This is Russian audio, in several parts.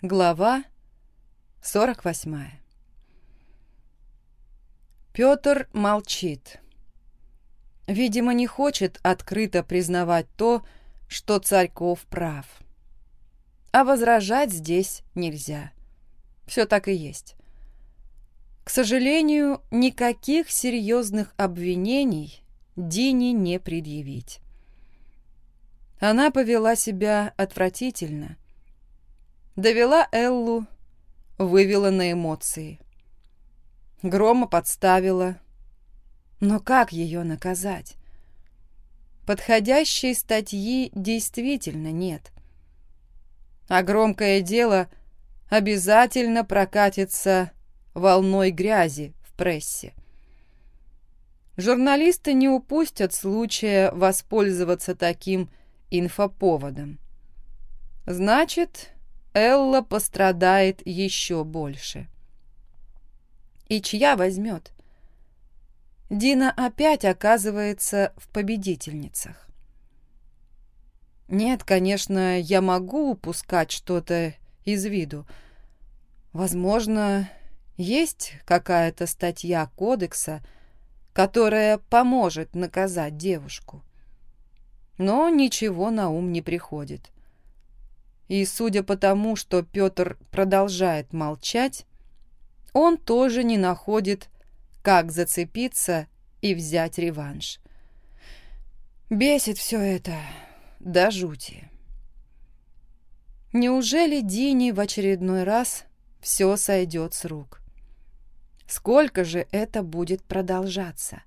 Глава 48 Петр молчит. Видимо, не хочет открыто признавать то, что Царьков прав. А возражать здесь нельзя. Все так и есть. К сожалению, никаких серьезных обвинений Дине не предъявить. Она повела себя отвратительно. Довела Эллу, вывела на эмоции. Грома подставила. Но как ее наказать? Подходящей статьи действительно нет. А громкое дело обязательно прокатится волной грязи в прессе. Журналисты не упустят случая воспользоваться таким инфоповодом. Значит, Элла пострадает еще больше. И чья возьмет? Дина опять оказывается в победительницах. Нет, конечно, я могу упускать что-то из виду. Возможно, есть какая-то статья кодекса, которая поможет наказать девушку. Но ничего на ум не приходит. И судя по тому, что Петр продолжает молчать, он тоже не находит, как зацепиться и взять реванш. Бесит все это до жути. Неужели Дине в очередной раз все сойдет с рук? Сколько же это будет продолжаться?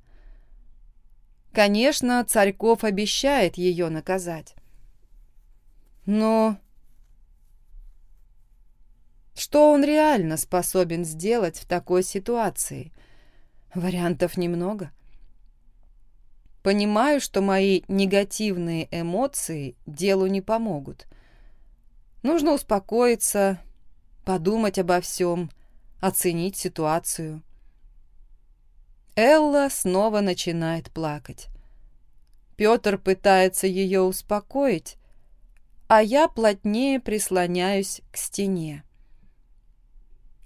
Конечно, Царьков обещает ее наказать. Но что он реально способен сделать в такой ситуации? Вариантов немного. Понимаю, что мои негативные эмоции делу не помогут. Нужно успокоиться, подумать обо всем, оценить ситуацию. Элла снова начинает плакать. Петр пытается ее успокоить, а я плотнее прислоняюсь к стене.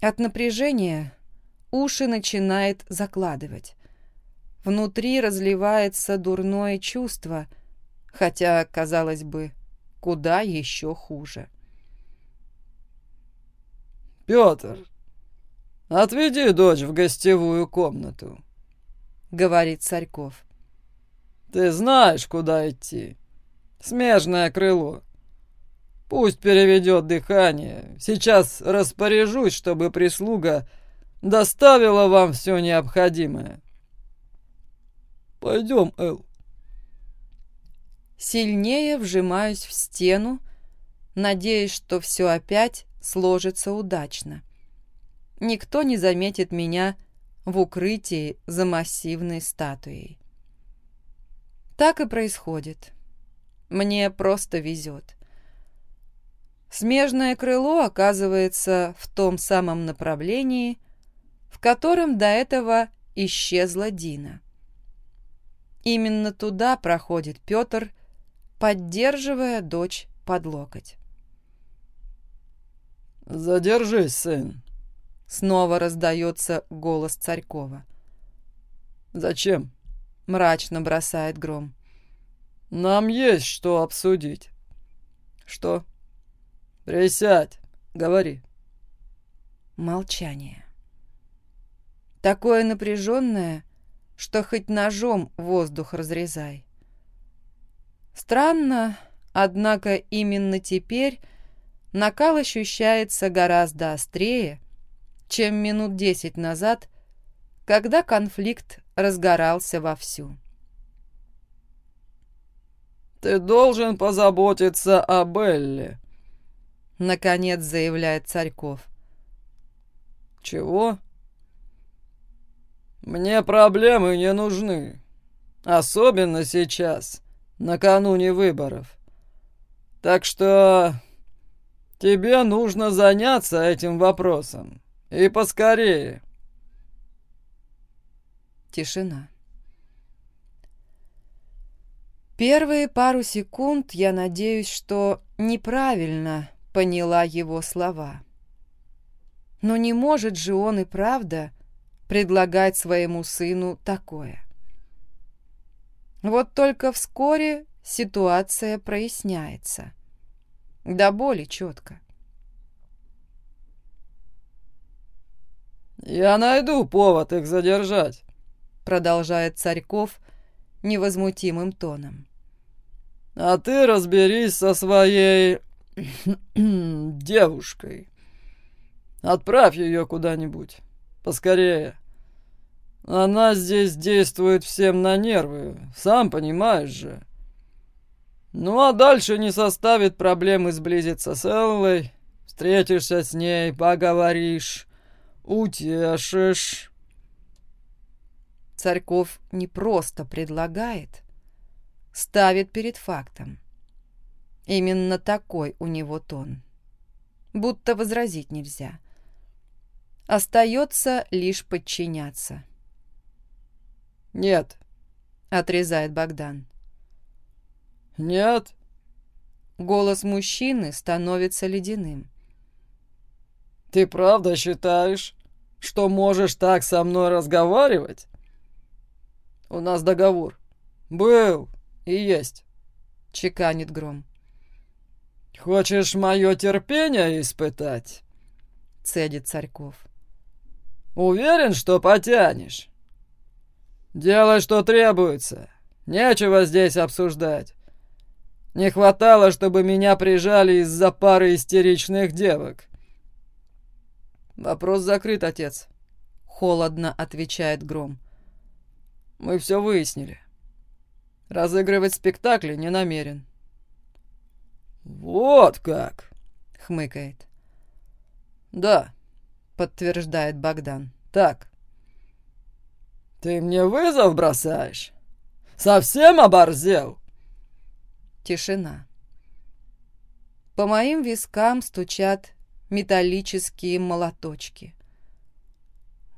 От напряжения уши начинает закладывать. Внутри разливается дурное чувство, хотя, казалось бы, куда еще хуже. «Петр, отведи дочь в гостевую комнату», — говорит Царьков. «Ты знаешь, куда идти. Смежное крыло. Пусть переведет дыхание. Сейчас распоряжусь, чтобы прислуга доставила вам все необходимое». «Пойдем, Эл». Сильнее вжимаюсь в стену, надеясь, что все опять сложится удачно. Никто не заметит меня в укрытии за массивной статуей. Так и происходит. Мне просто везет. Смежное крыло оказывается в том самом направлении, в котором до этого исчезла Дина. Именно туда проходит Петр, поддерживая дочь под локоть. «Задержись, сын!» Снова раздается голос Царькова. «Зачем?» — мрачно бросает Гром. «Нам есть что обсудить». «Что?» «Присядь, говори». Молчание. Такое напряженное, что хоть ножом воздух разрезай. Странно, однако именно теперь накал ощущается гораздо острее, чем минут десять назад, когда конфликт разгорался вовсю. «Ты должен позаботиться о Белле», — наконец заявляет Царьков. «Чего?» «Мне проблемы не нужны. Особенно сейчас, накануне выборов. Так что тебе нужно заняться этим вопросом. И поскорее». Тишина. Первые пару секунд я надеюсь, что неправильно поняла его слова. Но не может же он и правда предлагать своему сыну такое. Вот только вскоре ситуация проясняется. До боли четко. «Я найду повод их задержать», — продолжает Царьков невозмутимым тоном. «А ты разберись со своей... девушкой. Отправь ее куда-нибудь. Поскорее. Она здесь действует всем на нервы, сам понимаешь же. Ну а дальше не составит проблемы сблизиться с Эллой, встретишься с ней, поговоришь, утешишь. Царьков не просто предлагает, ставит перед фактом. Именно такой у него тон. Будто возразить нельзя. Остается лишь подчиняться. «Нет», — отрезает Богдан. «Нет». Голос мужчины становится ледяным. «Ты правда считаешь, что можешь так со мной разговаривать?» «У нас договор. Был и есть», — чеканит Гром. «Хочешь мое терпение испытать?» — цедит Царьков. «Уверен, что потянешь?» «Делай, что требуется. Нечего здесь обсуждать. Не хватало, чтобы меня прижали из-за пары истеричных девок». «Вопрос закрыт, отец», — холодно отвечает Гром. «Мы все выяснили. Разыгрывать спектакли не намерен». «Вот как!» — хмыкает. «Да», — подтверждает Богдан. «Так». «Ты мне вызов бросаешь? Совсем оборзел?» Тишина. По моим вискам стучат металлические молоточки.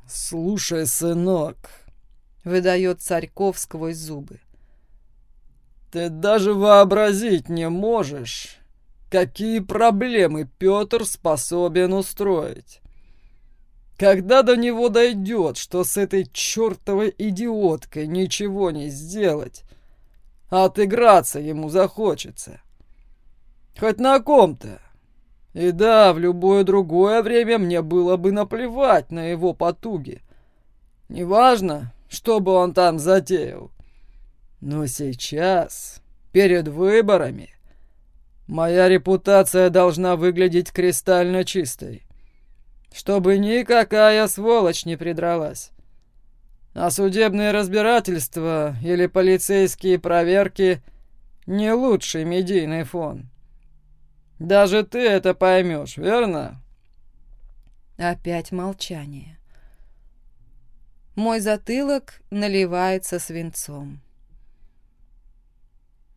«Слушай, сынок», — выдает Царьков сквозь зубы. «Ты даже вообразить не можешь, какие проблемы Петр способен устроить. Когда до него дойдет, что с этой чертовой идиоткой ничего не сделать, отыграться ему захочется. Хоть на ком-то. И да, в любое другое время мне было бы наплевать на его потуги. Неважно, что бы он там затеял. Но сейчас, перед выборами, моя репутация должна выглядеть кристально чистой. Чтобы никакая сволочь не придралась. А судебные разбирательства или полицейские проверки не лучший медийный фон. Даже ты это поймешь, верно? Опять молчание. Мой затылок наливается свинцом.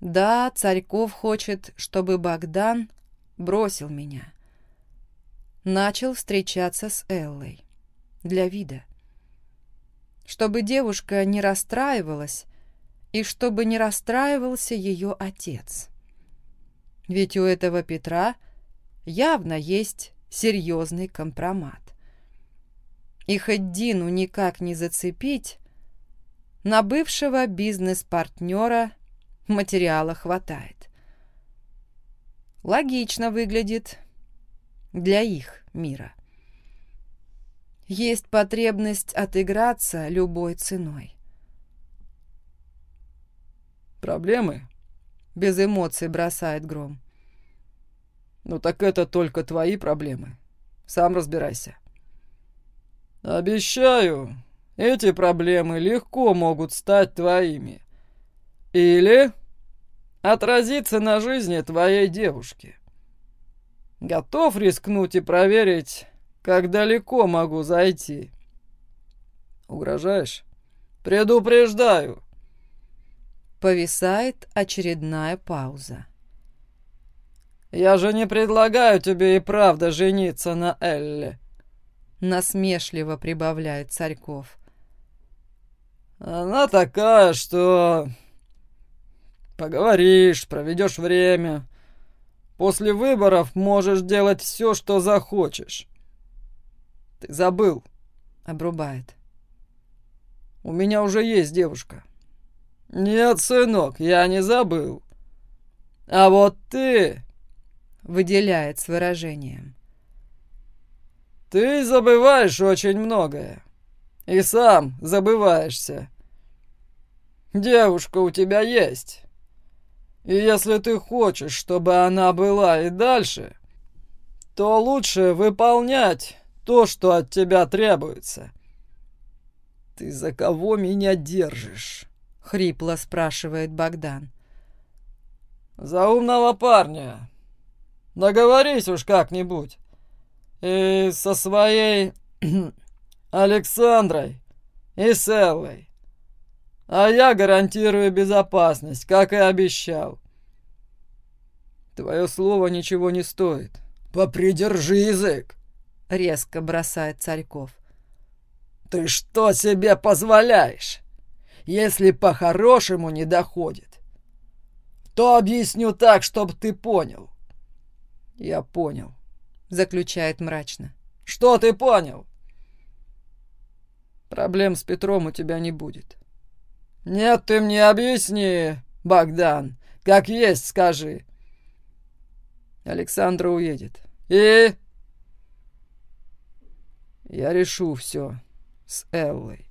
Да, Царьков хочет, чтобы Богдан бросил меня. Начал встречаться с Эллой. Для вида. Чтобы девушка не расстраивалась и чтобы не расстраивался ее отец. Ведь у этого Петра явно есть серьезный компромат. И хоть Дину никак не зацепить, на бывшего бизнес-партнера материала хватает. Логично выглядит для их мира. Есть потребность отыграться любой ценой. «Проблемы?» — без эмоций бросает Гром. «Ну так это только твои проблемы. Сам разбирайся». «Обещаю, эти проблемы легко могут стать твоими. Или отразиться на жизни твоей девушки. Готов рискнуть и проверить, как далеко могу зайти? Угрожаешь? Предупреждаю. Повисает очередная пауза. Я же не предлагаю тебе и правда жениться на Элле. Насмешливо прибавляет Царьков. Она такая, что... Поговоришь, проведешь время, после выборов можешь делать все, что захочешь. Ты забыл. Обрубает. У меня уже есть девушка. Нет, сынок, я не забыл. А вот ты... Выделяет с выражением. Ты забываешь очень многое. И сам забываешься. Девушка у тебя есть. И если ты хочешь, чтобы она была и дальше, то лучше выполнять то, что от тебя требуется. Ты за кого меня держишь? Хрипло спрашивает Богдан. За умного парня. Договорись уж как-нибудь. И со своей Александрой и с Эллой. А я гарантирую безопасность, как и обещал. Твое слово ничего не стоит. Попридержи язык. Резко бросает Царьков. Ты что себе позволяешь? Если по-хорошему не доходит, то объясню так, чтобы ты понял. Я понял. Заключает мрачно. Что ты понял? Проблем с Петром у тебя не будет. «Нет, ты мне объясни, Богдан, как есть скажи». Александра уедет. «И?» «Я решу все с Эллой».